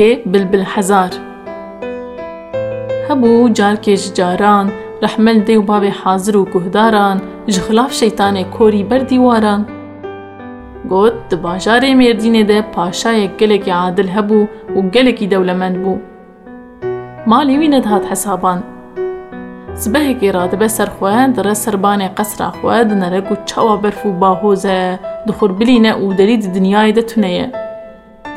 كي بلبل حزار. هبو جار كي جاران رحمل دي وباب حاضر و كهداران جخلاف شيطان كوري بردي واران. گوت د بازارې مردینې ده پاشا یې ګل کې عادل هبو أو ګل کې دولمن بو. مال یې وینې ده حسابان. سبه کې را ده بسر خو هند را سر باندې قصر اخو ده نه رګو چا و برفو باهوزه د خور بلینه أو دلید دنیا یې ده تونه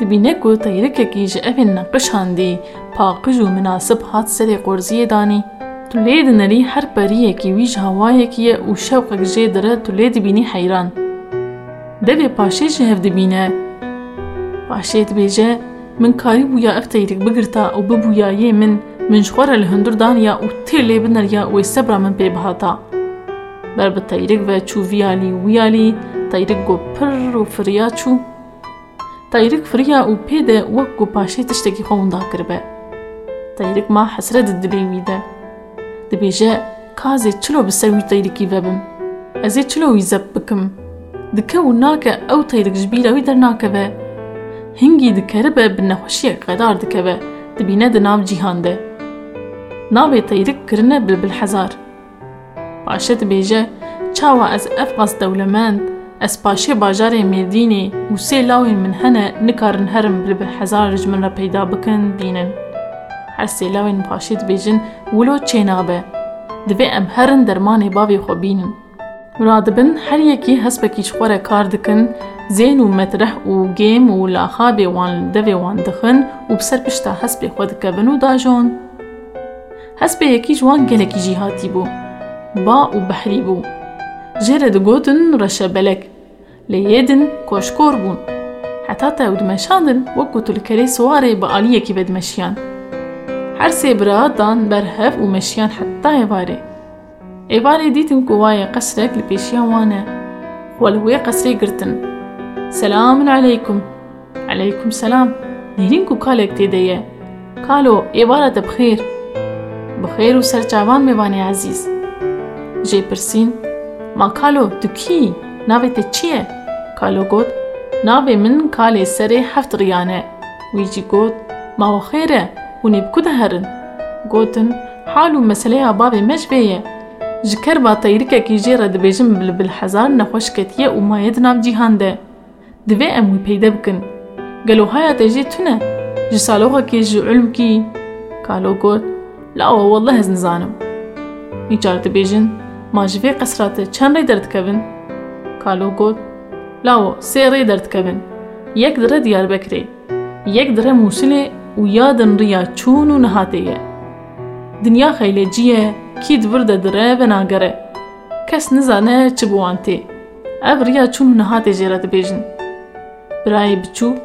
dibîne ku teyrikekî ji evên neqişandî paqij û minasib hat serê qorziyê danî Tu lê dinerî her periyekî wî ji hewayekî ye û şewqek jê dire tu lê dibînî heyran. Devê paşê ji hev dibîne. Paşê dibêje min karî bûya ev teyrik bigirta û bibûya yê min min ji xwe re li hundir daniya û tê lê bineriya wê sebra min pê bihata. Ber bi teyrik ve çû viyalî wiyalî teyrik got pir û firiya çû. Teyrik firiya û pê de wek ku paşê tiştekî xwe winda kiribe. Teyrik ma hesret di dilê wî de. dibêje kazê çilo bi ser wî teyrikî vebim ez ê çilo wî zeb bikim dike û nake ew teyrik ji bîra wî dernakeve hingî dikeribe bi nexweşiyek qedar dikeve dibîne di nav cîhan از پاشه باجاره مدینه و سه لاوین من هنه نکارن هرم بل به هزار رجمن را پیدا بکن بینن. هر سه لاوین پاشه بیجن ولو چه نابه. دوی ام هرن درمان باوی خو بینن. مرادبن هر یکی هست به کیچ خوره کار دکن، زین و مطرح و گیم و لاخاب وان دوی وان دخن و بسر پشتا هست به خود کبن و داجون. هست به یکی جوان گلکی جیهاتی بو. با و بحری بو. جرد گوتن رش بلگ لیدن کوش کور بون حتا تا ود مشاندن وکو تل کلی سواری با آلیه کی بد مشیان هر سی برا دان بر هف و مشیان حتا ایواره ایواره دیتن کو وای قصرك لپیشیان وانه ولوی قصری گرتن سلام علیکم علیکم سلام. نیرین کو کالک تی دیه کالو ایواره تبخیر بخیر و سرچاوان میوانی عزیز جی پرسین ما کالو تو کی؟ ناوی ته چیه؟ کالو گوت ناوی من کالی سره هفت ریانه ویجی گوت ما و خیره اونی بکوده هرن گوتن حالو مسئله بابی مش بیه جکر با تایرکه که جی رد بیجم بل بل حزار نخوش کتیه و ماید ناو جیهان ده دوی اموی پیدا بکن گلو هایا تجی تونه جی سالوها که جی علم کی؟ کالو گوت لا والله از نزانم میچارت بیجن derdikevin kalo got lawo sê rê derdikevin yek dire diyarbekirê yek dire mûsilê û yadin riya çûn û nihatê ye. Dinya xeylêcî ye kî divir de dire ve nagere. Kes nizane çi bû wan tê. Ev riya çûn û nihatê jê re dibêjin. Birayê biçûk,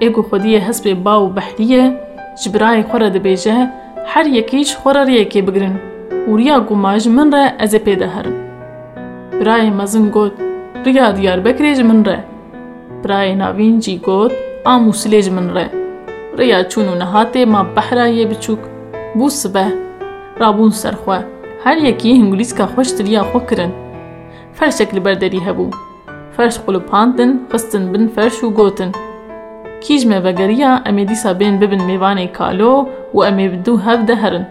êgo xwediyê hespê ba û behrî ji birayê xwe re dibêje her yekî ji û riya ku ma ji min re ez ê pê de herim. Birayê mezin got, riya Diyarbekirê ji min re. Birayê navîn jî got, a Mûsilê ji min re. ریا چون و نهاته ما xwe her yekî hingulîska xweş tiriya xwe kirin ferşek li ber derî hebû ferş qulupandin xistin bin ferş û gotin kîj me vegeriya em ê dîsa bên bibin mêvanê kalo û em ê bi dû hev de herin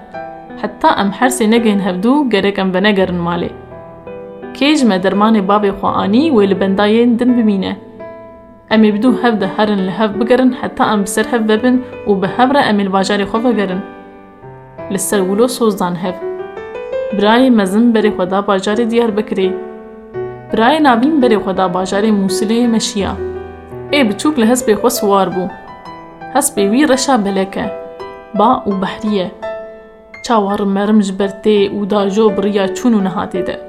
حتى ام حرسي نجين هبدو جركم بنجرن مالي كيج ما درماني بابي خواني ولبنداين دن بمينه ام يبدو هف هرن لهف بقرن حتى ام بسر هف ببن و بهبرا ام الباجار خوفا قرن لسر ولو سوزدان هف. براي مزن بري خدا باجار ديار بكري براي نابين بري خدا باجار موسلي مشيا اي بچوك لهس بي خوص وار بو. هس بي وي رشا بلكة با و بحرية xwe siwar bû hespê wî reşa belek e ba û behrî ye çawa rimerim ji ber tê û dajo biriya çûn û nihatê de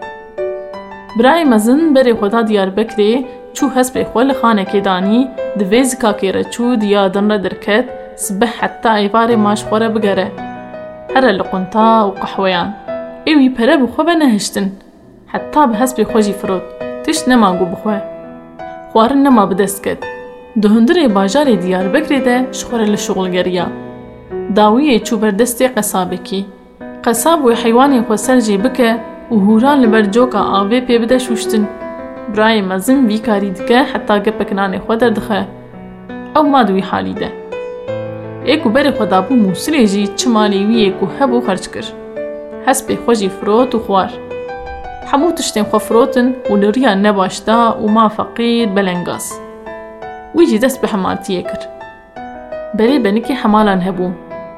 birayê mezin berê xwe da Diyarbekirê çû hespê xwe li xanekê danî di vê zikakê re çû diya din re derket sibeh heta êvarê maş xwe re bigere here li qunta û qehweyan ê wî pere bi xwe ve nehiştin heta bi hespê xwe jî firot tişt nema got bixwe xwarin nema bi dest ket di hundirê bajarê Diyarbekirê de ji xwe re li şoxul geriya dawiyê çû ber destê qesabekî qesab wê heywanê xwe ser jê bike û hûran li ber coka avê pê bide şûştin برایê mezin vî karî dike heta gepek nanê xwe derdixe ew ma di wî halî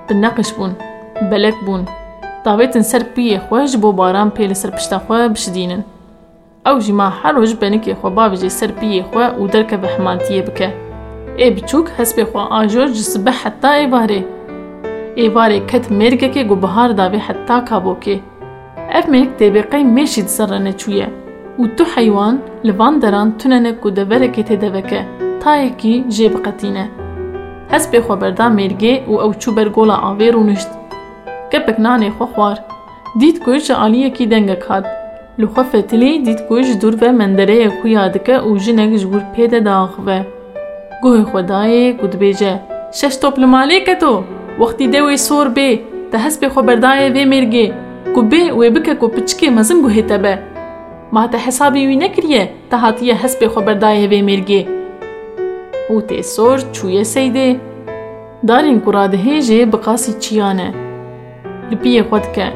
بنقش بون بلک بون. طابتن سر پی خوژ بو باران پی سر پشتا خو أو جما حل وج بنکی خو با بجی سر پی خو أو درک بهمانتیه بک ای بچوک حسب خو اجور جسب حتا ای باره ای باره کت مرګه کې ګبهار دا به حتا کابو کې اف ملک دې به قی مشید أو تو حیوان لوان دران تونه کو د ورکه ته دوکه تا یکی جيب قطینه avêr û nişt. Kepek nanê xwe xwar. Dît ku ji aliyekî dengek hat. Li xwe fetilî dît ku ji dûr ve mendereyê xuya dike û jinek ji wir pê de daxive. Guhê xwe dayê ku dibêje şeş top li malê keto wextî de wê sor bê te hespê xwe berdayê vê mêrgê ku bê wê bike ku piçikê mezin guhê te be. Ma te hesabê wî nekiriye te hatiye hespê xwe berdayê vê mêrgê. و تی سور چویه سیده. دارین کراده هیجه بقاسی چیانه. لپیه خود که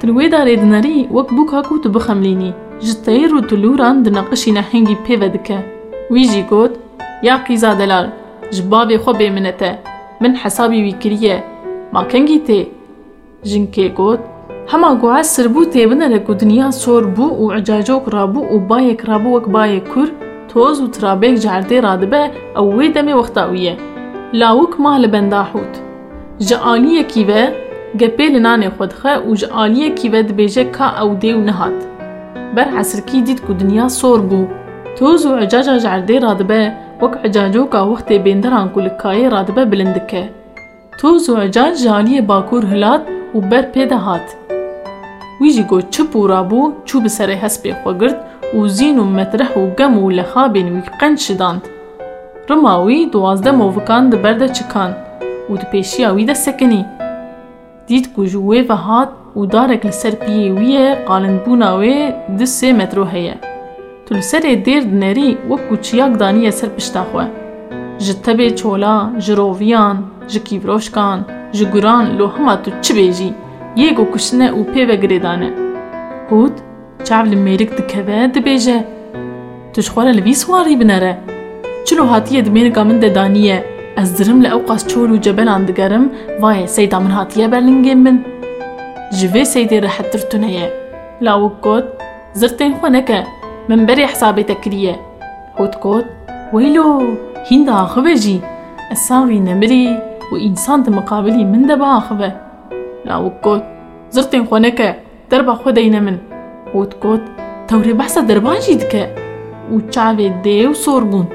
تلوی داره دنری وک بو کاکو تو بخملینی جتایی رو تلوران دنقشی نحنگی پیود که. ویجی گوت یا قیزا دلال جباب خو بیمنته من حسابی وی کریه. ما کنگی تی. جنکه گوت هما گوه سربو تی بنره دنیا سور بو و عجاجوک رابو و بایک رابو وک بایک کر li benda hût. Ji aliyekî ve gepê li nanê xwe dixe û ji aliyekî ve dibêje ka ew dê û nihat. Ber hesirkî dît ku dinya sor bû. Toz û ecaca ji erdê radibe wek ecacoka wextê bênderan ku li kayê radibe bilind dike. Toz û ecac ji aliyê bakur hilat û ber pê de hat. Wî jî got çi pûra bû çû bi serê hespê xwe girt wî duwazde movikan di ber de çıkan û di pêşiya wî de sekinî. Dît ku ji wê ve hat û darek li ser piyê wî ye qalinbûna wê di sê metro heye. Tu li serê dêr dinerî wek ku çiyak daniye ser pişta xwe. Ji tebê çola, ji roviyan, ji kîvroşkan, ji guran lo hema tu çi bêjî, yê got kuştine û pêve girêdane. Hût, چاو لمیرک دکه ده ده بیجه توش خواره لوی سواری بناره چلو حاتیه دمیر گامن ده دانیه از درم لأو قاس چول و جبل اندگرم وای سیدا من حاتیه برلنگه من. جوه سیده رحت درتونه یه لاو کود زرتین خونه که من بری حسابه تکریه خود کود ویلو هند آخوه جی اصاوی نمری و انسان ده مقابلی من ده با آخوه لاو کود زرتین خونه که در با خود اینه من. وت کوت توری بحث دربان جید که و چاوی دیو سور بون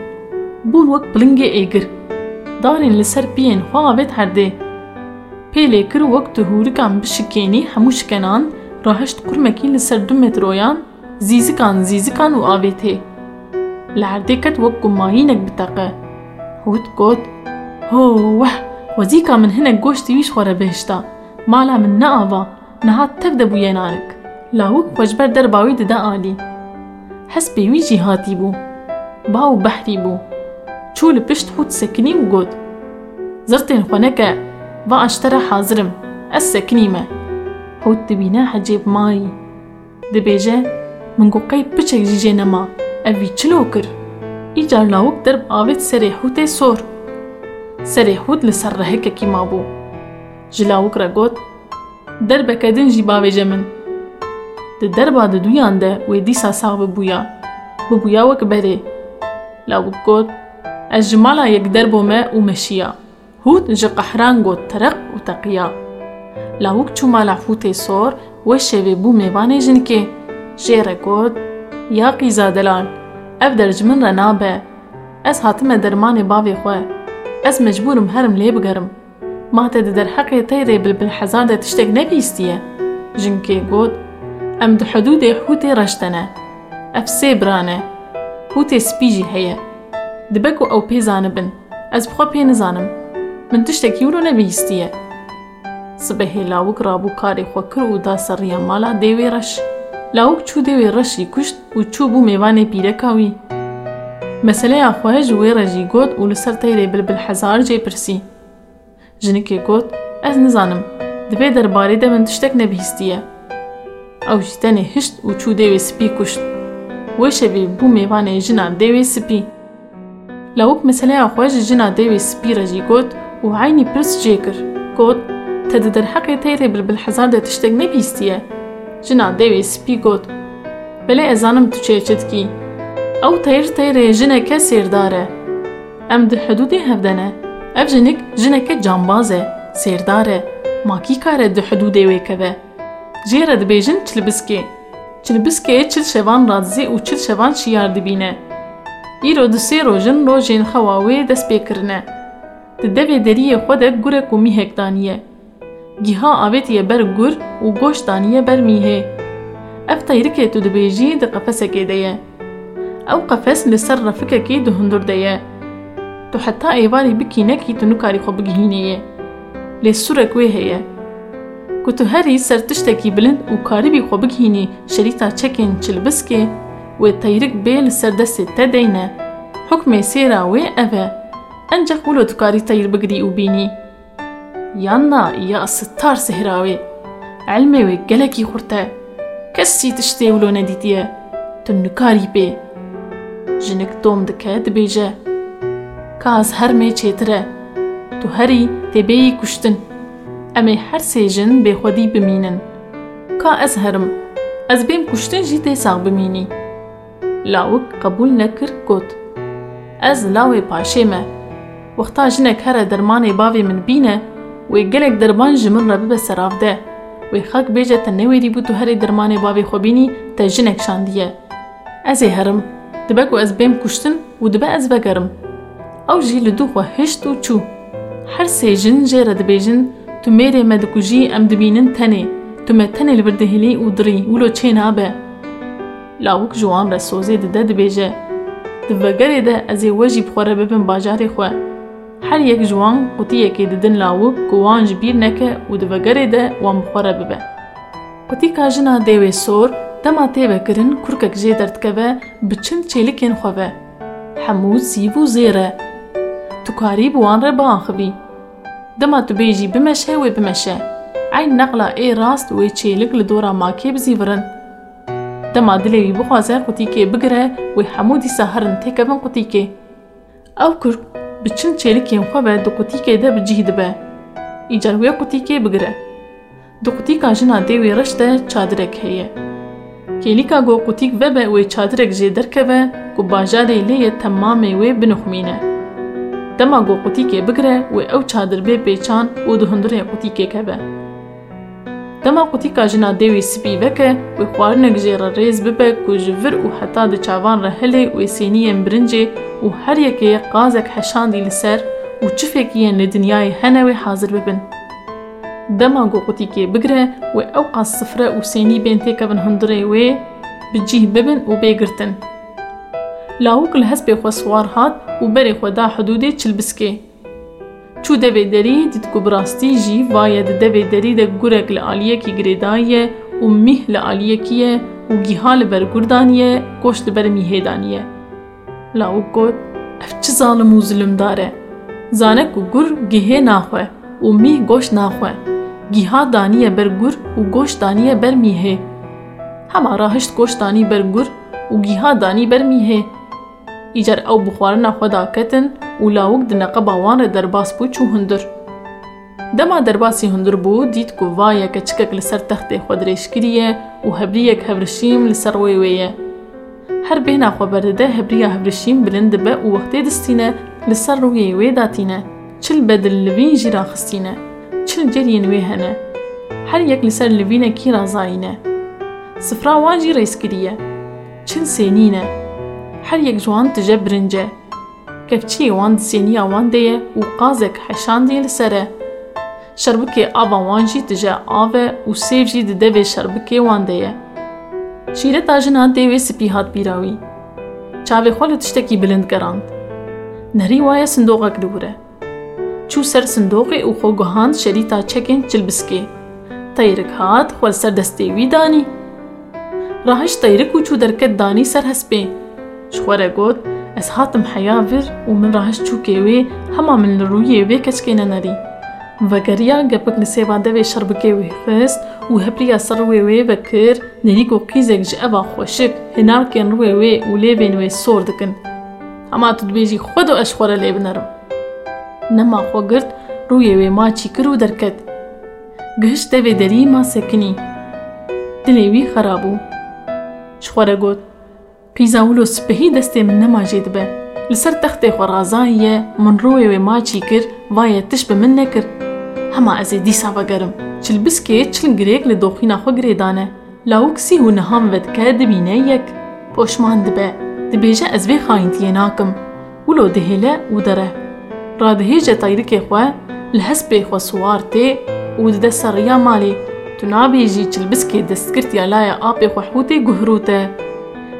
بون وک بلنگ ایگر دارین لسر پین خوابت هر ده پیلی کر وک تهوری کن بشکینی همو شکنان راهشت کرمکی لسر دو مترویان زیزکان زیزکان و آویته لعرده کت وک گمایی نگ بتاقه وت کوت هو وح وزیکا من هنگ گوشتی ویش خوره بهشتا مالا من نه آوا نهات تک دبو ینارک لاهوك پجبر در باوی دده آلی. حس بیوی جيهاتي بو باو بحري بو. چول پشت خود سکنی و گود. زرتین خونه که با اشتر حاضرم از سکنی ما خود دبینه حجیب مایی. دبیجه منگو قی پچک جیجه نما. اوی چلو کر. ایجار لاوگ در باوید سره حوت سور. سره حوت لسر رهک کی ما بو. جلاوگ را گود در بکدن جی باوی جمن د دربادې دویان ده وې دیسا صاحب بویا بو بویا وکبره لا وکوت أجمالا یک دربو ما و مشیا هود جه قهران گوت ترق و تقیا لاوک چومالا فوت سور و شوی بو میوانه جنکه شیر گوت یا قیزادلان اف در جمن را نابه از حاتم درمان باوی خواه از مجبورم هرم لی بگرم ما تد در حقی تیره بل بل حزاده تشتگ نبیستیه جنکه گوت أم دو حدود هوتی رشتنه اف سیبرانه هوتی سپیجی هیه دبکو أو پی زانبن أز بخوا پی نزانم من تشتک یورو نبیستیه صبح لاوک رابو کاری خوا کر و دا سر یمالا دیوی رش. لاوک چو دیوی رشی کشت و چو بو میوان پیره کاوی مسئلة اخواج وی رجی گود و لسر تیره بل بل حزار جی پرسی جنکی گود أز نزانم. دبی درباری ده من تشتک نبیستیه أو جتن هشت أو چو دیوی سپی کشت. ویشه بی بو میوان جنا دیوی سپی. لوک مثلا خوش جنا دیوی سپی رجی گوت و عینی پرس جی کر گوت تا در حق تیره بل بالحزار ده تشتگ نبیستیه. جنا دیوی سپی گوت بله ازانم تو چه چد کی؟ أو تیر تیره جنا که سیر داره. ام ده حدود هفدنه. افجنک جنا که جانبازه سیر داره. ما ماکی کاره ده حدود ویکه جيرة دبيجن تلبسكي تلبسكي تشل شبان رازي و تشل شبان شيار دبينة إيرو دسي روجن روجين خواوي دس بيكرنة تدبي دريه خودة گورة كو ميهك دانية جيها آبتية بر گور و گوش دانية بر ميه افتا يركي تو دبيجي ده قفسة كيدية أو قفس لسر رفكة كي ده هندور دية تو حتى ايواري بكينة كي تنو كاري خوبجهينية لسورة كوي هيه کتو هری سر تشتکی بلند و کاری بی خو بگهینی شریطا چکین چل بسکی و تیرک بیل سر دست تا دینه حکم سیرا و اوه انجا قولو تو کاری تیر بگری أو بینی. یاننا یا ستار سهراوی علمه و گلکی خورته کسی تشتی ولو ندیدیه تو نکاری بی جنک دوم دکه دبیجه کاز هر می چیتره تو هری تبیی کشتن امی هر سیجن به خودی بمینن. که از هرم از بیم کشتن جی تیساق بمینی. لاوک قبول نکر گوت. از لاو پاشه ما وقتا جنک هر درمان باوی من بینه و گلک درمان جمن را ببه سراف ده و خاک بیجه تا نویری بود تو هر درمان باوی خوبینی تا جنک شاندیه از هرم دبکو از بیم کشتن و دبه از بگرم أو جی لدو خواه هشت و چو هر سیجن جی را دبیجن tu mêrê me dikujî em dibînin tenê. Tu me tenê li vir dihilî û dirî, wilo çê nabe. Lawik ji wan re sozê dide dibêje. Di vegerê de ez ê we jî bi xwe re bibim bajarê xwe. Her yek ji wan qutiyekê didin lawik ku wan ji bîr neke û di vegerê de wan bi xwe re bibe. Qutîka jina dêwê sor, dema tê vekirin kurkek jê çin çêlikên xwe ve. Hemû zîv û zêr e. Tu karî bi wan re biaxivî. Dema tu bêjî bimeşe wê bimeşe. Eyn neqla ê rast wê çêlik li dora makê bizîvirin. Dema dilê wî bixwaze qutîkê bigire wê hemû dîsa herin têkevin qutîkê. Ew kurk bi çin çêlikên xwe ve di qutîkê de bi cih dibe. Îcar Got qutîkê bigire wê ew çadir bê pêçan û di hundirê qutîkê keve. Dema qutîka jina dê wî spî veke wê xwarinek jê re rêz bibe ku ji vir û heta di çavan re hilê wê sêniyên birincê û her yekê qazek heşandî li ser û çifekî yên li dinyayê hene wê hazir bibin. Dema got qutîkê bigire wê ew qas sifre û sênî bên têkevin hundirê wê bi cih bibin û bêgirtin. Lawik li hespê xwe swar hat û berê xwe da hidûdê çilbiskê. Çû devê derî dît ku bi rastî jî vaye di devê derî de gurek li aliyekî girêdayiye û mîh li aliyekî ye û giha li ber gur daniye goş li ber mîhê daniye. Lawik got ev çi zalim û zilimdar e. Zane ku gur gihê naxwe û mîh goş naxwe. Giha daniye ber gur û ایجار أو بخوارنا خدا کتن و لاوگ دن قبا وان درباس بو چو هندر. دما درباسی هندر بو دید کو وای که چکک لسر تخت خود ریش کریه و هبری یک هبرشیم لسر وی ویه. هر بینا خو برده هبری یا هبرشیم بلند به أو وقت دستینه لسر وی وی داتینه. چل بدل لبین جیرا خستینه. چل جرین وی هنه. هر یک لسر لبینه کی رازاینه. سفراوان جیر ریس کریه. چل سینینه. Her yek ji wan tije birince. Kevçiyê wan di sêniya wan de ye û qazek heşandî li ser e. Şerbikê ava wan jî tije av e û sêv jî di devê şerbikê wan de ye. Şîreta jina dê wê spî hat bîra wî. Çavê xwe li tiştekî bilind gerand. Nerî waye sindoqek li wire. Çû ser sindoqê û xwe guhand şerîta çekên çilbiskê. Teyrik hat li ser destê wî danî. Rahiş teyrik û çû derket danî ser hespê. Ji xwe re got, ez hatim heya vir û min rahiş çûkê wê hema min li rûyê vê keçikê nenerî. Vegeriya gepik li sêva devê şerbikê wê xist û hepriya ser rûyê wê vekir nêrîk û qîzek ji eva xweşik hinarkên rûyê wê û lêvên wê sor dikin. Hema tu dibêjî xwe do eş xwe re lê binerim. پیزاولوس به هی دست من نماجید به. لسر تخت خو رازایی من روی و ماچی کر وای تش به من نکر. هما از دی سا بگرم چل بسکیت چل گریگ لدوخینا خو گریدانه. لاوکسی هو نهام ود که دبینه یک. پوشمان دبه دبیجه از وی خاینتیه ناکم. ولو دهله و دره. را دهیجه تایرک خو لحس به خو سوار تی و ده سر مالی. تو نابیجی چل بسکیت دست کرتی علای آب خو حوتی گهروته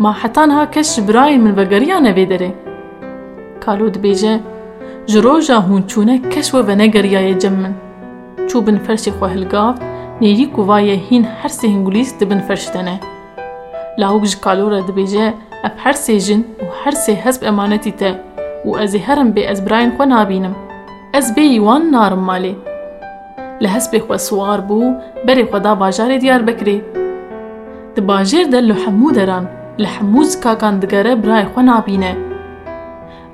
ما حتان ها کش برای من بگریانه بیدره کالود بیجه جروجا هون چونه کش و بنا گریای جمن چوبن فرش خوهل گاف نیری کوایه هین هر سه انگلیس دبن فرشتنه. لاوگ جی کالورا دبیجه اب هر سه جن و هر سه حسب امانتی ته و از هرم بی از براین خو نابینم. از بی وان نارم مالی. لحسب خو سوار بو بری خدا باجار دیار بکری. دباجر دلو حمود دران li hemû zikakan digere birayê xwe nabîne.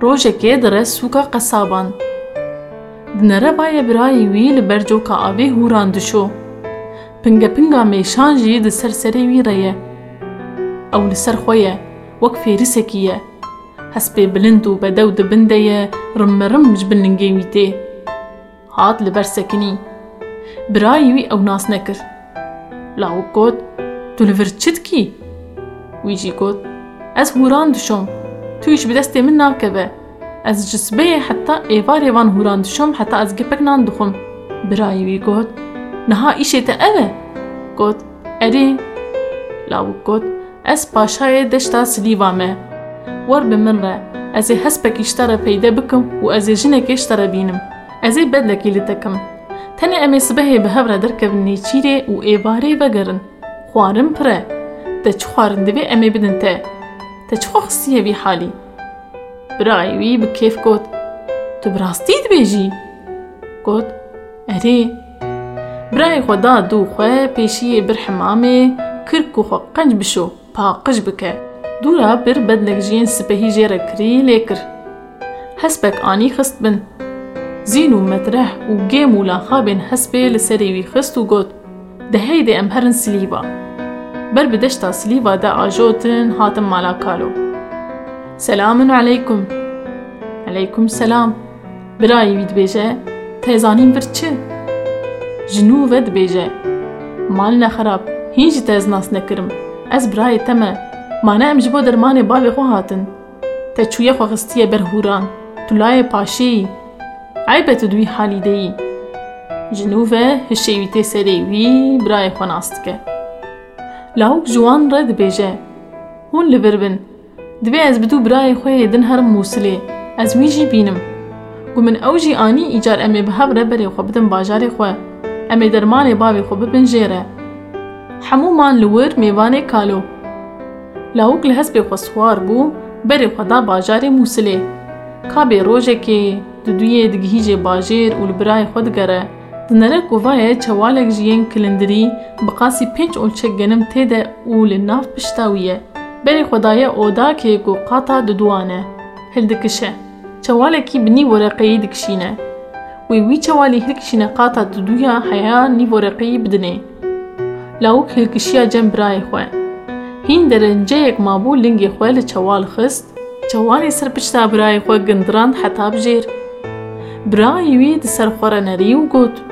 Rojekê dire sûka qesaban. Di nerebayê birayê wî li ber coka avê hûran dişo. Pingepinga mêşan jî di ser serê wî re ye. Ew li ser xwe ye, wek fêrîsekî ye. Hespê bilind û bedew dibin de ye, rimmirim ji bilingê wî tê. Hat li ber ویجی گوت أز هوراند شوم؟ تویش بدست من ناكبة أز جسبه حتى ایوار وان هوراند شوم حتى أز گپک نان دخم برای وی گوت نها ایشه تا اوه؟ گوت اری لاو گوت أز باشاية دشتا سلیوامه. ور بمن ره از هسپک اشتره پیدا بکم و از جنک اشتره بینم. از بدلکی لتکم تنه امی سبه به هبره درکب و ایواره بگرن. خوارم پره. ده چه خوارن دوی امی بدن ته ده چه خوا خستیه بی حالی؟ برای وی بکیف گوت تو براستی دو بیجی گوت اره برای خدا دو خواه پیشی بر حمامه کرک و خواه قنج بشو پا قش بکه دورا بر بدلک جین سپهی جیره کری لیکر هسبک آنی خست بن. زینو متره و گیمو لانخابین هسبه لسریوی خست و گوت ده هیده امهرن سلیبا. Têzanîn vir çi? Ji nû ve dibêje. Mal ne xerab, hîn jî te ez nas nekirim. Ez birayê te me. Mane em ji bo dermanê bavê xwe hatin. Te çûye xwe xistiye ber hûran. Tu layê paşeyî. Eybe tu dûî halî deyî. Ji nû ve hişê wî tê serê wî birayê xwe nas dike. لاوك جوان رد بيجه هون لبربن. دبي از بدو براي خوي دن هر موسلي از ويجي بينم ومن اوجي اني ايجار امي بهب ربري خو بدن باجار خو امي درمان بابي خو ببن جيره حمو مان لور ميواني كالو لاوك لهس بي خسوار بو بري خدا باجار موسلي کابی روزه كي دو دویه دگهیج باجیر اول برای خود گره qasî pênc olçek genim tê de û li nav pişta wî ye. Berê xwe daye odakê ku qata di duane. Hil dikişe. Çewalekî bi nîvoreqeyî dikişîne. Wê wî çewalî hilkişîne qata di duya heya nîvoreqeyî bidinê. Lawik hilkişiya cem birayê xwe. Hîn derenceyek mabû lingê xwe li çewal xist, çewalê ser pişta birayê xwe gindirand heta bijêr. Birayê wî di ser xwe re nerî û got.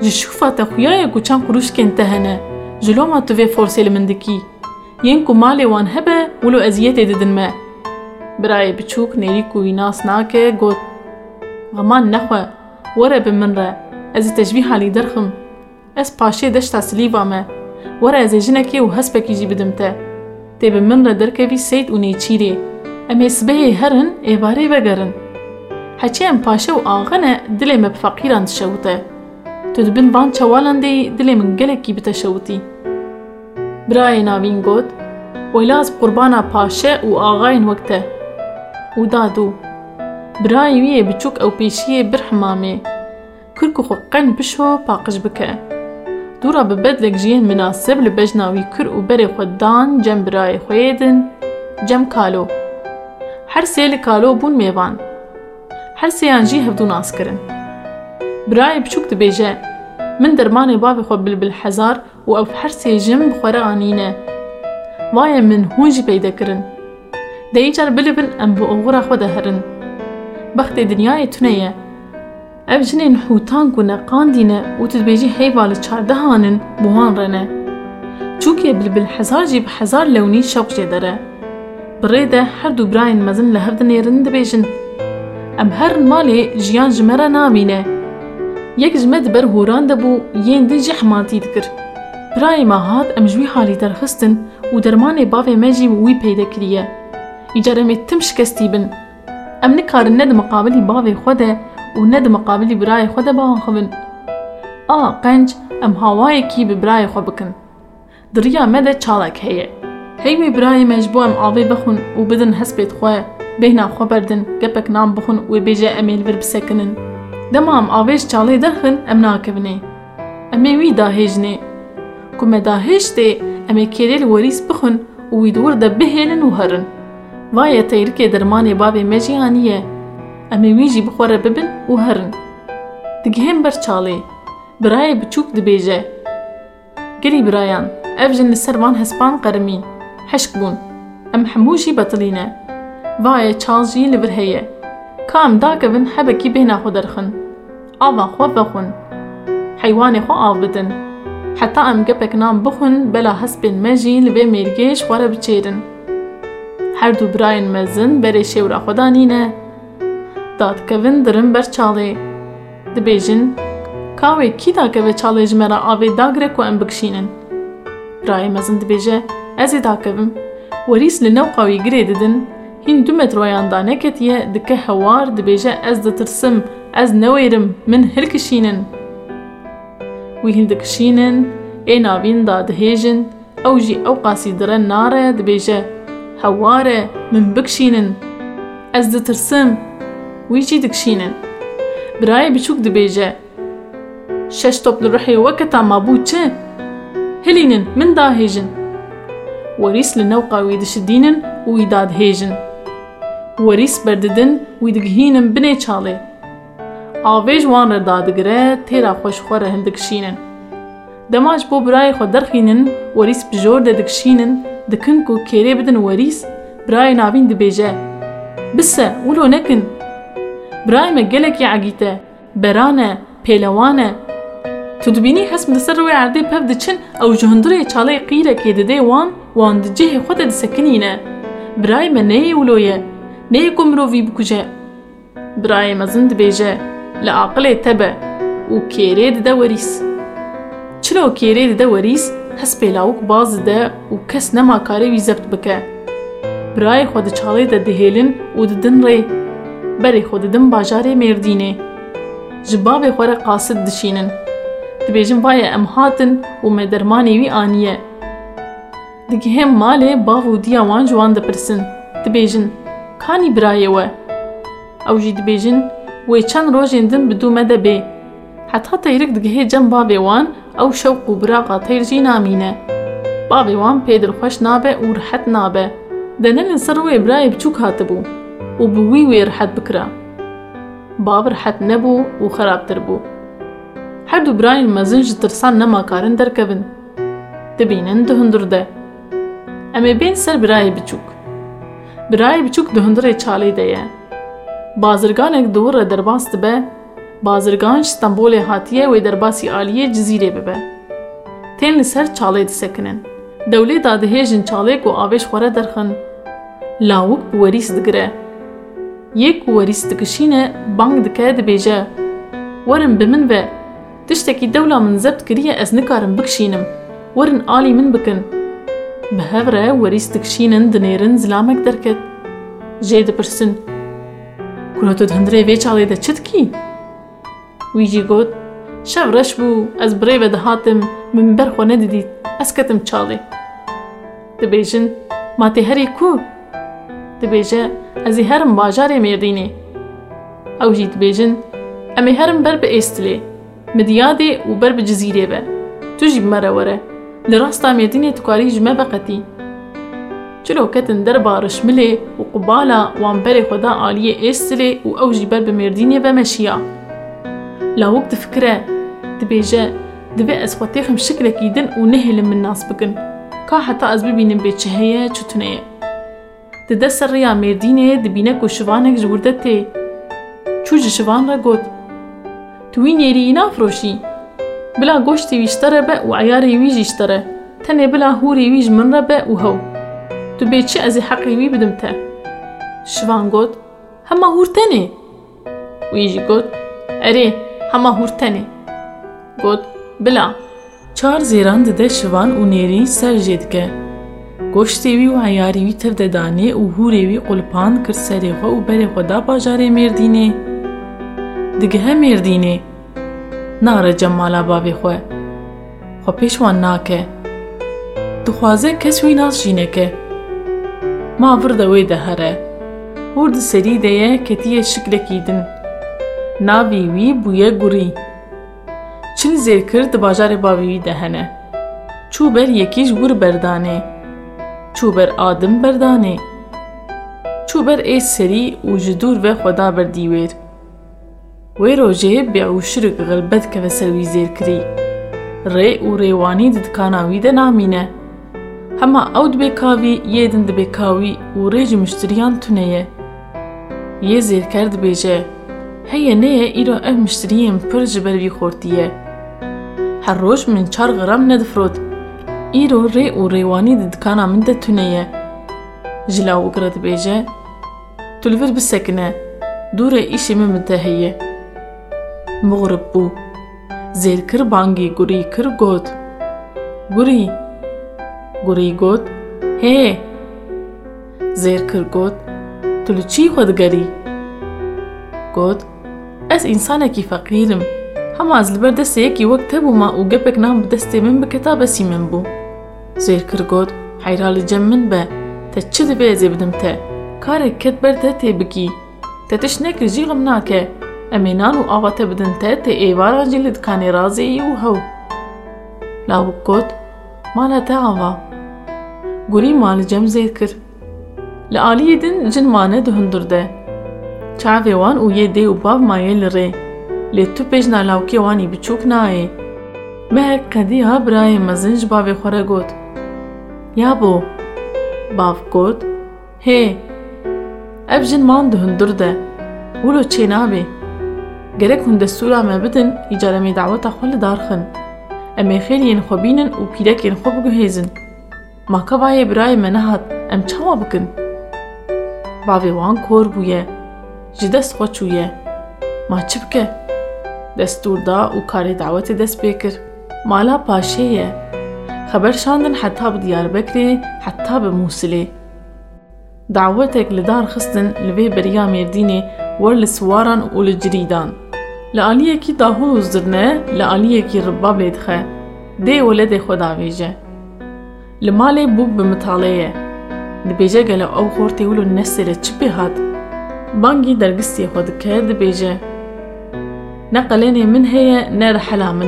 Ji şûfa te xuyaye ku quruşkên te hene, ji loma forsê li min dikî. Yên ku malê wan hebe wilo eziyetê didin me. Birayê biçûk nêrî ku wî nas nake got. Xeman nexwe, were bi min re, ez ê te ji vî halî derxim. ez paşê deşta silîva me were ez ê jinekê û hespekî jî bidim te tê bi min re derkevî seyt û nêçîrê em ê sibehê herin êvarê vegerin heçê em paşe û axene dilê me bi feqîran dişewite tu dibin van çewalan de dilê min gelekî biteşewitî birayê navîn got Weylaz qurbana paşe û axayên wek te û dadû birayê wî yê biçûk ew pêşiyê bir hemamê kirk û xwe qen bişo paqij bike dûra bi bedlek jiyên برای بچوك دبیجه من درمانی بابی خو بلبل حزار و أو فحرسی جم بخوره آنینه وای من هونجی پیدا کرن ده بلبل أم بو أغورا خو دهرن. بخت دنیای تونه یه أو جنین حوتان کنه قاندینه و تدبیجی حیوال چارده هانن بوان رنة. چوکی بلبل حزار جی حزار لونی شوق جداره برای ده هر دو براین مزن لهر دنیرن دبیجن أم هر مالی جیان جمره نامینه يك جمد بر هوران دبو ين دي جي حمانتي دكر براي ما هاد ام جوي حالي درخستن و درماني بافي مجي ووي پيدا كريا اجارة تم شكستي بن. ام نكار ند مقابلي بافي خودة و ند مقابلي براي خودة باوان خبن آه قنج ام هاواي كي ببراي خوبكن دريا مدى چالك هيا هيوي براي مجبو ام آوي بخون و بدن هسبت خواه. بهنا خبردن گپک نام بخون و بيجا امیل بر بسکنن. Dahêjtê em ê kêrê li werîs bixwin û wî di wir de bihêlin û herin Vaye teyrikê dermanê bavê me jî haniye em ê wî jî bi xwe re bibin û herin digihên ber çalê birayê biçûk dibêje Gerî birayan ev jin li ser van hespan qerimîn heşk bûn em hemû jî betilîne Vaye çal jî li vir heye dakevin hebekî bêhna xwe derxin ava xwe vexwin heywanê xwe av bidin حتا ام گپک نام بخون بلا هسپین مجی لبه میرگیش واره بچیرن هر دو براین مزن بری شورا خودانینه داد کون درم بر چاله دبیجن کاوی کی دا که چاله جمرا آوی داگره کو ام بکشینن؟ برای مزن دبیجه ازی دا کوم وریس لنو قوی گری ددن. این دو متر ویان دانه کتیه دکه هوار دبیجه أز ده ترسم أز نویرم من هر کشینن وی هند کشینن این آوین دا دهیجن أو أو قاسی درن نارة دبیجه هوارة من بکشینن أز ده ترسم وی جی دکشینن برای بچوک دبیجه شش توپ روحی وکتا ما چه هلینن من دا هیجن وریس لنو قاوی دشدینن ویداد هیجن xweş xwe re hildikişînin dema ji bo birayê xwe derxînin werîs bi jor de dikişînin dikin ku kêrê bidin werîs birayê navîn dibêje bise wilo nekin birayê me gelekî egîte beran e pêlewan e Tu dibînî hesm li ser wê erdê pev diçin ew ji hundirê çalê qîrekê didê wan wan di cihê xwe de disekinîne birayê me neyê wilo ye mezin dibêje li aqilê te be û kêrê dide werîs çilo kêrê dide werîs hespê lawik baz dide û kes nema karê wî zebt bike birayê xwe di çalê de dihêlin û didin rê berê xwe didin bajarê mêrdînê ji bavê xwe re qasid dişînin dibêjin vaye em hatin û me dermanê wî aniye digihêm malê bav û diya کانی برای و أو جید بیجن وی چند روز اندن بدو مده بی حتی تیرک دگه جن بابی وان أو شوق و براقا تیر جی نامینه بابی وان پیدر خوش نابه و رحت نابه دنل انسر وی برای بچو کات بو و بوی وی رحت بکرا باب رحت نبو و خرابتر بو هر دو برای مزنج ترسان نما کارن در کبن دبینن دهندر ده بین سر برای بچوک hundirê çalê de ye Bazirganek di wir re derbas dibe, bazirgan ji Stenbolê hatiye wê derbasî aliyê cizîrê bibe. Tên li ser çalê disekinin. Dewlê dadihêjin çalê ku avêj xwe re derxin. Lawik bi werîs digire. Yê ku werîs dikişîne bang dike dibêje. Werin bi min ve تشتكي دەولا من زەبت کریە ئەس نکارم بکشینم ورن ئالی من بکن بە هەورە وەریست دکشینن دنێرن زلامێک دەرکەت ژێ دەپرسن کورۆتت هەندرێ vê çaڵێ de çi dikî wî jî got şev reş bû ez birê ve dihatim min ber xwe nedidît ez ketim çalê dibêjin ma tê herî ku dibêje ez ê herim bajarê mêrdînê ew jî dibêjin em ê herim ber bi êstilê midiyadê û ber bi cizîrê be tu jî bi me re were لراستا ميردينية تكواريج ما بقتي. چلو كتن دربا رشملي وقبالة وانبري خدا آلية إيسلي وأوجي بر بميردينية بمشيا. لا وقت فكرة تبيجا دبي أس خطيخم شكلك يدن ونهل من ناس بكن. كا حتى أز ببينن بيتشهية چوتنية تدس الريا ميردينية دبينك وشوانك جوردتي. چوج شوان را گوت توين يري نافروشي. Çû ji şivan re got Tu wî nêrî nafroşî bila goştê wî ji te re be û eyarê wî jî ji te re tenê bila hûrê wî ji min re be û hew Tu bê çi ez ê heqê wî bidim te Şivan got hema hûr tenê Wî jî got erê hema hûr tenê got bila Çar zêran dide şivan û nare cemala bavê xwe xwe pêş wan nake dixwaze kes wî nas jîneke ma vir de wê de here hûr di serî de ye ketiye şiklekî din navê wî bûye gurî çil zêrkir di bajarê bavê wî de hene çû ber yekî ji dûr ve ويرو جهب بيعو شرق غلبت كفسوي زير كري. ري و ريواني دد كاناوي ده نامينه هما أود بكاوي يدن د بكاوي و ريج مشتريان تونيه يه زير كرد بيجة. هيا نية إيرو آه مشتريين پر جبر بي خورتية. هر روش من چار غرام ندفروت. إيرو ري و ريواني دد كانامن ده تونيه جلاو قرد بيجة. تلفر بسكنة. دورة ايشي ممتهية. Ye ji lawik re dibêje tu li vir bisekine dûrê îşê min min te heye مغرب بوو زێرکر بانگی گوری کرد گوت گوری گوری گوت هێ زێرکر گوت tu li çî xwe digerî got ez însanekî feqîrim hema ez li ber desteyekî wek te bûma û gepek nan bi destê min bike ta besî min bû zêrkir got heyra li cem min be te çi divê ez ê bidim te karek ket ber te tê bikî te tiş nekir jî xim nake ئەمێنان و ئاواتە بدنتە تێ ئێوارانجی لە دکانی ڕازەیی و هەو لاوک گوت مالە تا ئاوا گوری مال جەم زێت کرد لە ئالیە دن جنوانە دهندردە چاوێوان و یێ دێ و باv مایە li rê lê tu pêj nalawkê wanî biçûk nayê mehek qedîya birayê mezin ji bavê xwe re got ya bo bav got hê ev jin man dihindir de wilo çê nabe جرك هون دستورا ما بدن يجارة مي دعوتا خل دارخن. أما خيلي ينخبينن و بيدك ينخب جهيزن. ما كباية براي منهات أم چاوا بكن؟ باوي وان كور بويا جدست خوشويا ما چبك دستور دا و كاري دعوتي دست بيكر. مالا باشيه خبر شاندن حتى بديار بكري حتى بموسلي. دعوتك لدار خستن لبي بريا ميرديني ورلسواران ولجريدان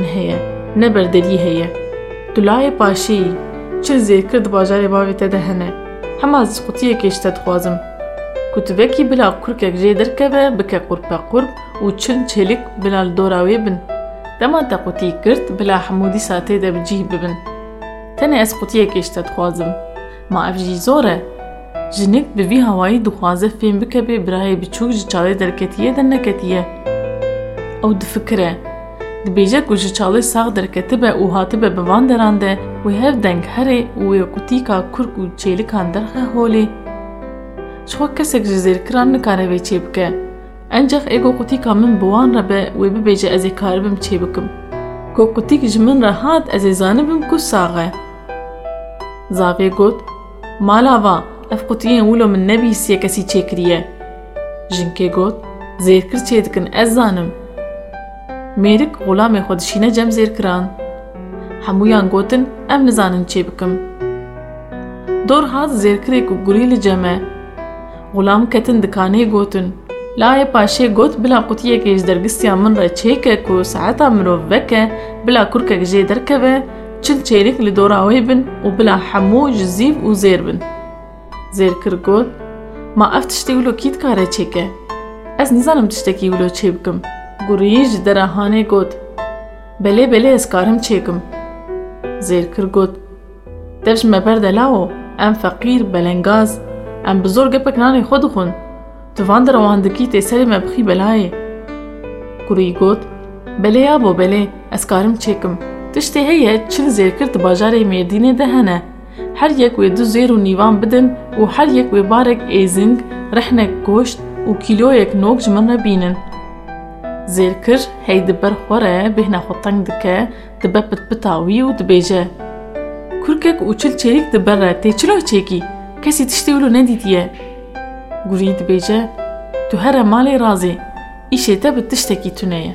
heye ne berderî heye tu layê paşeyî çil zêrkir di bajarê bavê te de hene hema ez qutiyekê ji te dixwazim ku tu vekî bila kurkek jê derkeve bike qurpe qurb û çil çêlik bila li dora wê bin dema te qutî kirt bila hemû dîsa tê de bi cih bibin tenê ez qutiyekê ji te dixwazim ev jî zor e jinik bi vî hewayî dixwaze fêm bike bê birayê biçûk ji çalê derketiye de neketiye ew difikire dibêje ku ji çalê sax derketibe û hatibe bi van deran de wê hev deng herê û wê qutîka kurk û çêlikan derxe holê ji xwe kesek ji zêrkiran nikare vê çê bike Encex ego qutîka min bi wan re be wê bibêje ez ê karibim çê bikim. کو قوتیک ji min re hat ez ê zanibim ku sax e zavê got mala va ev qutiyên wilo min nebîsiye kesî çêkiriye jinkê got zêrkir çê dikin ez zanim mêrik xulamê xwe dişîne cem zêrkiran hemûyan gotin em nizanin çê bikim dor hat zêrkirê ku gurî li cem e xulam ketin dikanê gotin layê paşê got bila qutiyekê ji dergistiya min re çêke ku saeta mirov veke bila kurkek jê derkeve çil çêlik li dora wê bin û bila hemû ji zîv û zêr bin zêrkir got ma ev tiştê wilo kî dikare çêke ez nizanim tiştekî wilo çê bikim guriyî ji dera hanê got belê belê ez karim çêkim zêrkir got dev ji me ber de lawo em feqîr belengaz em bi zor gepek nanê xwe dixwin Tu van derawandikî tê serê me bixî belayê Kurî got Belê ya bo belê ez karim çêkim Tiştê heye çil zêrkir di bajarê Mêrdînê de hene her yek wê du zêr û nîvan bidin û her yek wê barek êzing rehnek goşt û kîloyek nok ji min re bînin zêrkir hey di ber xwe re bêhna xwe teng dike dibe pitpita wî û dibêje kurkek û çil çêlîk di ber re kesî tiştê wilo nedîtiye gurî dibêje tu here malê razê îşê te bi tiştekî tune ye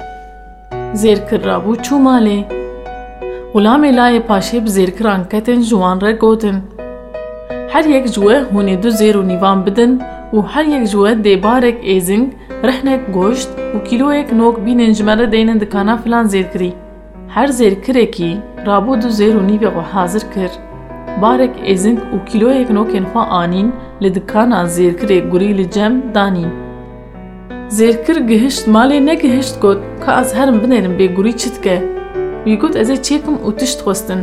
zêrkir rabû çû malê Xulamê layê paşê bi zêrkiran ketin ji wan re gotin her yek ji we hûnê du zêr û nîvan bidin û her yek ji we dê barek êzing rehnek goşt û kîloyek nok bînin ji me re deynin dikana û barek êzing û kîloyek nokên xwe anîn li dikana zêrkirê gurî li cem danîn zêrkir gihişt malê negihişt got ka ez herim binêrim bê gurî çi dike wî got ez ê çêkim û tişt xwestin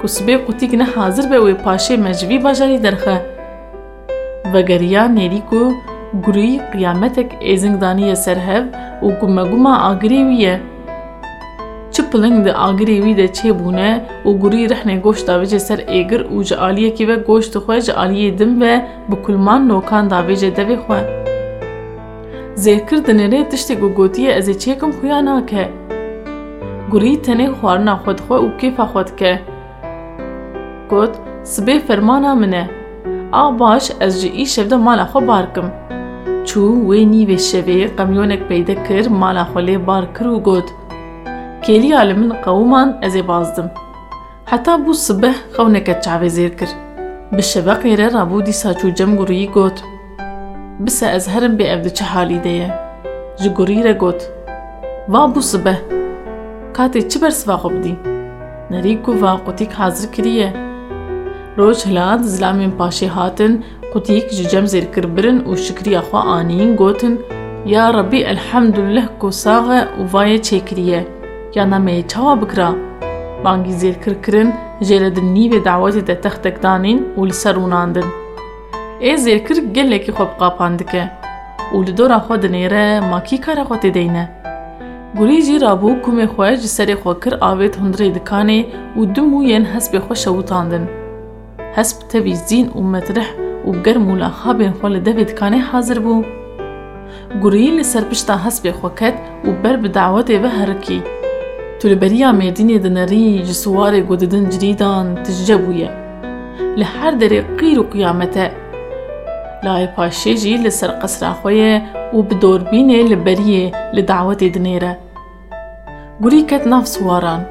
ku sibê qutîk ne hazir be wê paşê me ji vî bajarî derxe vegeriya nêrî ku gurî qiyametek êzing daniye ser hev û gumeguma agirê wî ye di agirê wî de çêbûne û gurî rehne goşt davêje ser êgir û ji aliyekî ve goşt xwe ji aliyê din ve bi kulman nokan davêje devê xwe zêrkir di nêrê tiştê ku gotiye ez ê çêkim xuya nake gurî tenê xwarina xwe dixwe û kêfa xwe dike got sibê fermana min e a baş ez ji îşev de mala xwe barkim çû wê nîvê şevê qemyonek peyde kir mala xwe lê كيلي عالمن قومان أزي بازدم. حتى بو صبح خونك تشعبي زيركر. بالشباق يرى رابو دي ساچو جم گوري گوت بس أزهرم بي افد چحالي ديا. جي گوري را گوت وا صبح كاتي چه سوا واقع بدي نري كو وا قطيك حاضر كريه روش هلاد زلامين باشي هاتن قطيك جي جم زيركر برن و شكري أخوا آنين گوتن يا ربي الحمد لله كو ساغة و وايه چه كريه zêrkir kirin jê re di nîvê dawetê de textek danîn û li ser rûnandin ê zêrkir gelekî xwe biqapan dike û li dora xwe dinêre ma kî kara xwe tê deyne gurî jî rabû kumê xwe ji serê xwe kir avê hundirê dikanê û du mûyên hespê xwe şewitandin hesp tevî zîn û metrih û germ û laxabên xwe li devê dikanê hazir bû gurî li ser pişta hespê xwe ket û ber bi dawetê ve herikî تو لبریا مردینی جسواري جسوار گوددن جریدان تجبویه لحر در قیر و قیامته لای پاشه لسر قصر خویه و بدور بینه لبریه لدعوت دنیره گوری کت ناف سواران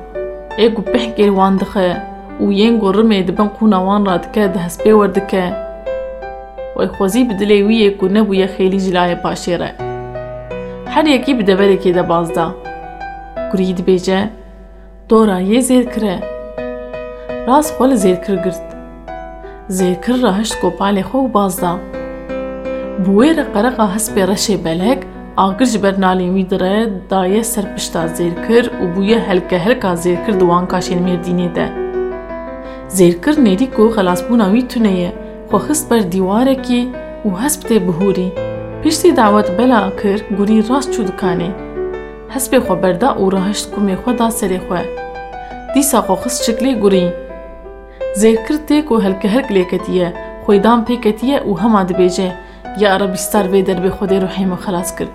ایگو پهگیر واندخة و ینگو رمي دبن قونوان رادکه ده هسپه وردکه و خوزی بدلی ویه کو نبویه خیلی جلای پاشه را هر یکی بدبری که ده yê zêrkir e rast xwe li zêrkir girt zêrkir rahişt kopalê xwe û baz da bi wê re qereqa hespê reşê belek agir ji ber nalên wî dire daye ser pişta zêrkir û bûye helke helka zêrkir di wan kaşên Mêrdînê de zêrkir nêrî ku xelasbûna wî tune ye xwe xist ber dîwarekî û hesp tê bihûrî piştî dawet bela kir gurî rast çû dikanê حسب خو بردا أو راهشت کو می خو دا سره خو دی سا خو خس چکلی ګوري ذکر ته کو هل که هر کلی کتیه خو دام پی کتیه أو هم اد بیجه یا رب ستار به در به خود رحیم خلاص کړ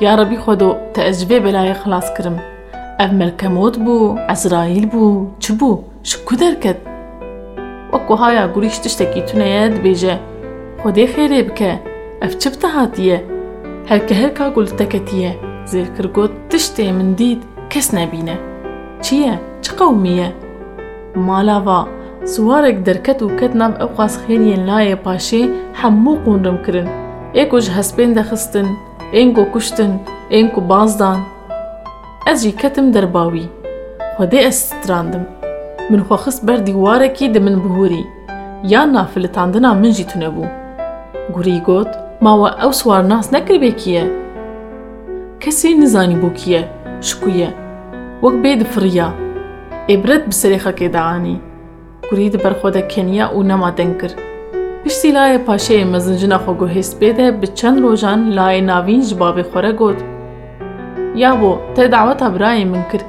یا رب خودو تعجبه بلای خلاص کړم اف ملک موت بو ازرائیل بو چبو شکو درکت و کوهایا گریشتش تکی تونه یاد بیجه خودی خیره بکه اف چپ تهاتیه هر که هر که گلت تکتیه zêrkir got tiştê min dît kes nebîne çi ye çi qewmî ye mala va سوارek derket û ket nav ew xwazxêniyên layê paşê hemû qûnrim kirin ê ku ji hespên de xistin ên ku kuştin ên ku bazdan ez jî ketim derbawî xwedê ez strandim min xwe xist ber dîwarekî di min bihûrî yan کەسی نزانی بۆ کیە شکویە. وەک بێ دفریا ئێبرەت بسەرێخەکێ داانی گوری دەبەر خۆ دەکەنیا و نەما دەنگ کرد. پشتی لایە پاشەیە مەزنجە نەخۆگو هێست پێدا بچەند ڕۆژان لایە ناوین ژ بابێ خۆرە گوت. یا بۆ تێ داوەتا برایی من کرد.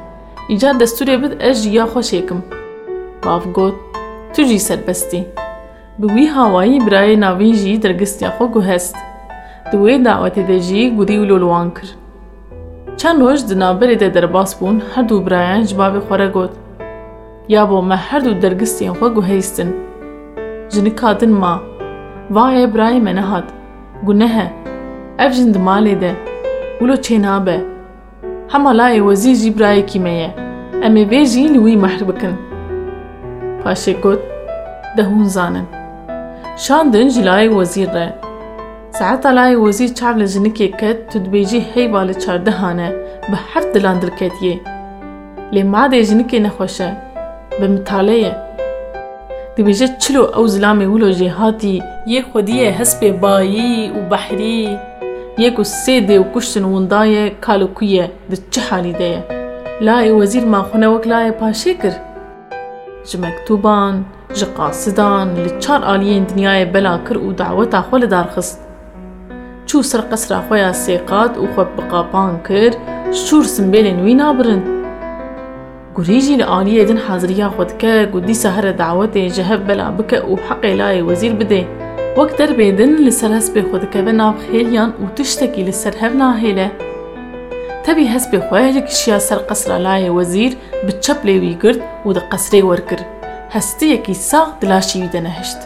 ئیجا دەستورێ بت ئەژ یا خۆشێکم. باف گوت توجی سەربەستی. بە وی هاوایی برایە ناوین ژی دەرگستیا خۆگو هەست دوێ داوەتێ دەژی گودی و لۆلوان کرد. Di navberê de derbas bûn her dû birayan ji bavê xwe re got. یا dû dergistiyên xwe guhêstin. Jinika din ma, Vayê birayê me nehat, gu nehe, ev jin di malê de, wilo çê nabe. Hema layê wezîr jî birayekî me ye, em ê vê jî li wî mehr bikin. Paşê got, de hûn zanin. Şandin ji layê wezîr re. Saeta layê wezîr çav li jinikê ket tu dibêjî heyva li çardehan e bi heft dilan dilketiye. Lê madê jinikê nexweş e, bi mitaleye dibêje çilo ew zilamê wilo jê hatî yê xwediyê hespê bayî û behrî yê ku sê dê û kuştin winda ye kal û ku ye di çi halî de ye layê wezîr maxune wek layê xwe ya sêqat û xwe bi qapan kir şûr simbêlên wî nabirin گوریجی لآلیه دن حاضریا خود که گودی سهر دعوت جهب بلا بکه و حق لای وزیر بده. وقت در بیدن لسر هسب خود که به ناف خیلیان و لسر هف ناهیله. تبی هسب خواه کشیا سر قصر لای وزیر بچپ لیوی گرد و ده قصری ورکر هستی یکی ساق دلاشی ویده نهشت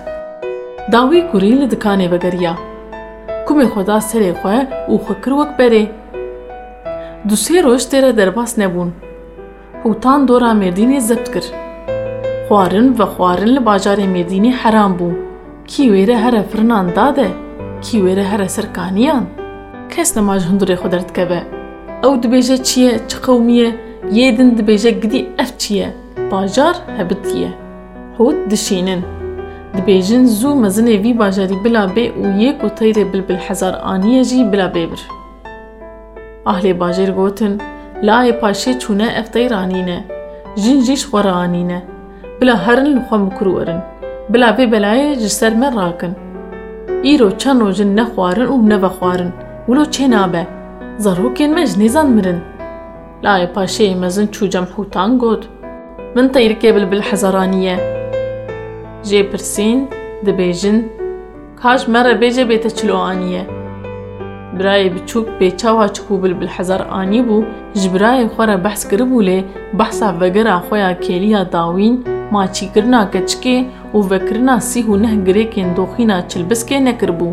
داوی گورین لدکانه وگریا کومی خدا سر خواه و خکر وک بره دو سه روش تیره درباس نبون هوتان دورا xwarin li bajarê Mêrdînê heram bû. Kî wê re here firinan dade, kî wê re here ser kaniyan. Kes nema ji hundirê xwe derdikeve. Ew dibêje çi ye, çi qewmî ye, yê din dibêje gidî ev çi ye. Bajar hebit ye. Hût dişînin. Dibêjin zû mezinê vî bajarî bila bê û yê ku teyrê bilbil hezar aniye jî bila bê bir. Ahlê bajêr gotin, لای پاشê çûne ev teyranîne jin jî xweranîne bila herin li xwe mikrowerin bila vê belayê ji ser me rakin îro çend rojin nexwarin û nevexwarin wilo çê nabe zarokên me ji nêzan mirin layê paşeyê mezin çû cem hûtan got min teyrikê bilbil hezaraniye jê pirsîn dibêjin kaş me re bêje bête çilo aniye برای بچوک بێچاوا چکو بل حەزار ئانی بوو ji birayê xwe re behs kiribû lê behsa vegera xwe ya kêliya dawîn maçîkirina keçikê û vekirina sîh û neh girêkên doxîna çilbiskê nekiribû.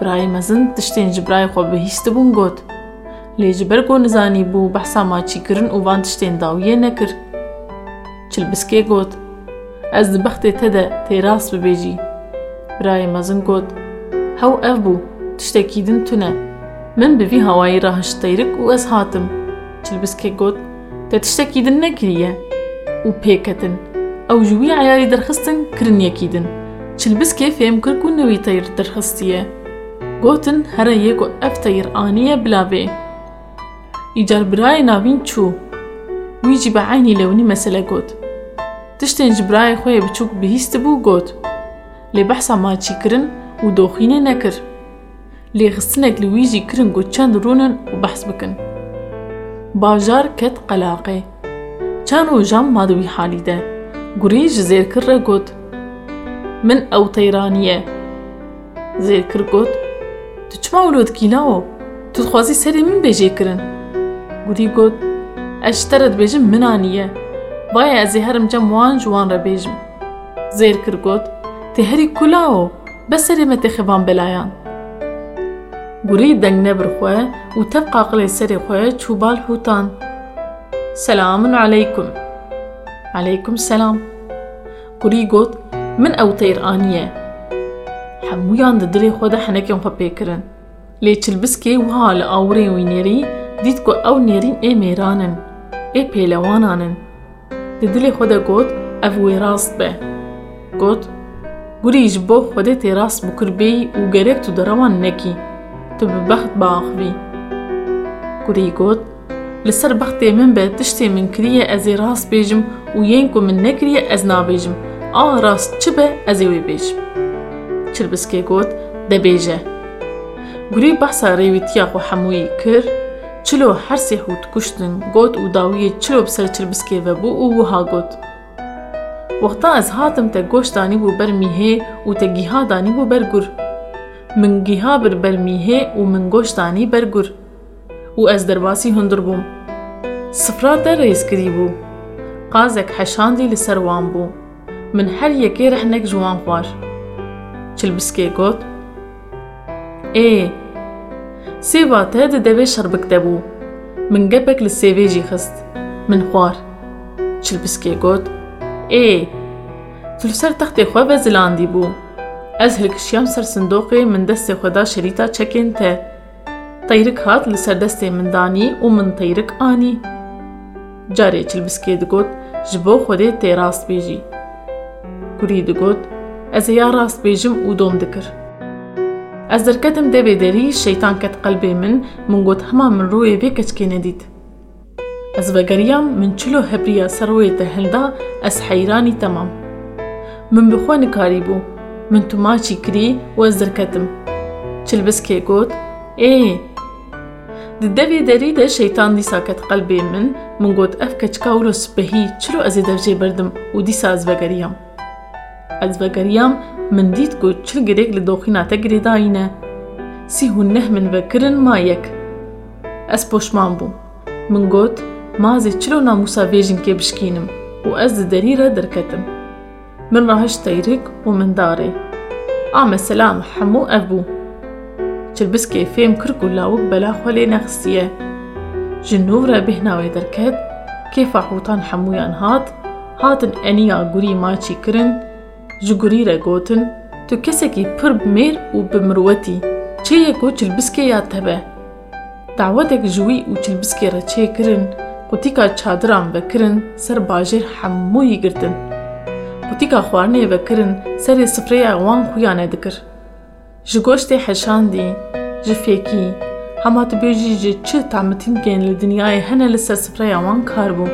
Birayê mezin tiştên ji birayê xwe bihîstibûn got. Lê ji ber ku nizanî bû behsa maçîkirin û van tiştên dawiyê nekir. Çilbiskê got, از بخت ته ده تیراس ببیجی. برای مزن گود. هاو أو بو تشتکیدن تو نه من بوی هوایی راهش تیرک و از هاتم. چلبسکه گود تا تشتکیدن نکریه. و پیکتن. أو جوی عیاری درخستن کرن یکیدن چلبسکه فیم کرکو نوی تیر درخستیه. گوتن هر یکو اف تیر آنیه بلاوی ایجار برای ناوین چو؟ ویجی با عینی لونی مسئله گود. تشتن جبراي خوی بچوک بهیست بو گوت. لی بحثا ما چی کرن و دوخيني نكر لي غستنک لويجي کرن گو چند رونن و بحث بکن. باجار كت قلاقه چند و جام مادوی حالی ده گوری جزیر کر را من أو تیرانیه زیر کر گوت. تو چما اولود کیناو تو خوازی سر من بیجی کرن گوری گوت اشترت بیجم منانیه وایە ئەزێ هەرم جەم وان جوان ڕە بێژم زێر کرد گوت تێ هەری کولاوە بەسەرێمە تێخەبان بەلایان گوری دەنگ نەبرخۆە و تەب قاقلێ سەرێ خۆیە چوبال هوتان. سەلامن عەلەیکم عەلەیکم سەلام گوری گوت من ئەو تەیرئانیە هەمویان دە دلێ خۆدا حەنەکەم خۆ پێکردن لێ چلبسکێ وها لە ئاورێ وی نێری دیت کو ئەو نێرین ئێ مێرانن ئێ پێلەوانانن دە دلێ خۆدا گوت وێ ڕاست بێ گوت گوریش بۆ خودێ تێڕاست بکربێ و گەرێک تو دەڕەوان نەکی تو ببەخت باخوی گوری گوت لەسەر بەختێ من بێ تشتێ من کریە ئەزێ ڕاست بێژم و یەن کو من نەکریە ئەز نابێژم ئا ڕاست چ بە ئەزێ وێ بێژم چربسکێ گوت دەبێژە گوری بەسا ڕێویتیا خۆ هەمووی کرد چلۆ هەرسێ هوت کوشتن گوت و داویە چلۆ بسەر چربسکێڤە بوو و وها گوت. وەختا ئەس هاتم تە گۆشتانی بوو بەرمی هێ و تە گیهادانی بوو بەرگور من گیها بر بەرمی هێ و من گۆشتانی بەرگور و ئەس دەرباسی هەندر بووم سفرا دەڕێزکری بوو قازێک حەشاندی لەسەر وان بوو من هەر یەکێ رەحنێک جوان خوار. چلبسکێ گوت. ئێ سێواتە دەدەوێ شەربک دەبوو من گەپێک لە سێوێژی خست. من خوار. چلبسکێ گوت ئێ تلسەر تەختێ خۆ بە زلاندی بوو ئەس هەرکشیام سەر سندۆقێ من دەستێ خۆدا شەریتا چەکێن تە تەیرک هات مندانی و من تەیرک ئانی جارێ چلبسکێ دگوت ji bo xwedê tê rast bêjî Kurî digot ez ê ya rast bêjim û dom dikir Ez derketim devê derî şeytan ket qelbê min min got hema min royê vê keçikê nedît Ez vegeriyam min çilo hebriya ser royê te hilda ez heyranî temam min bi xwe nikarîbû min tu maçî kirî û ez derketim Çilbiskê got ê Di devê derî de şeytan dîsa ket qelbê min min got ev keçika wilo spehî çilo ez ê devjê berdim û dîsa ez vegeriyam Ez vegeriyam min من دید که چل گریگ لدوخینا تا گریداینه سی هنه من بکرن ما یک از پشمان بوم. من گوت مازی چلو ناموسا ویجن که بشکینم و از دری را درکتم من راهش تیرگ و من داره آم سلام حمو ابو چل بس که فیم کرکو لاوک بلا خوالی نخستیه جنوب را به ناوی درکت که فحوتان حمویان هات؟ هاتن انیا گوری ماچی کرند gurî re gotin tu kesekî pir mêr û bi mirwetî çê ye ku çilbiskê ya tebe dawetek ji wî û çilbiskê re çê kirin qutîka çadiran vekirin ser bajêr hemûyî girtin qutîka xwarinê vekirin serê sifreya wan xuyane dikir ji goştê heşandî ji fêkî hema tu bêjî ji çi tametînkên li dinyayê hene li ser sifreya wan kar bû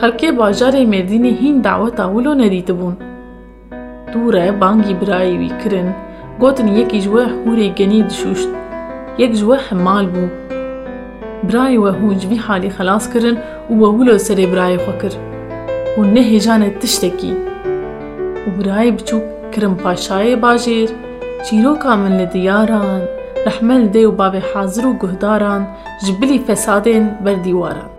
xelkê bajarê Mêrdînê hîn daweta wilo nedîtibûn e genî dişûşt yek ji we hemal bû birayê we hûn ji vî halî xelas kirin û we wilo serê birayê xwe kir hûn nehêjane tiştekî û birayê biçûk kirin paşayê bajêr çîroka min li diyaran rehme li dê û bavê hazir û guhdaran ji bilî fesadên berdîwaran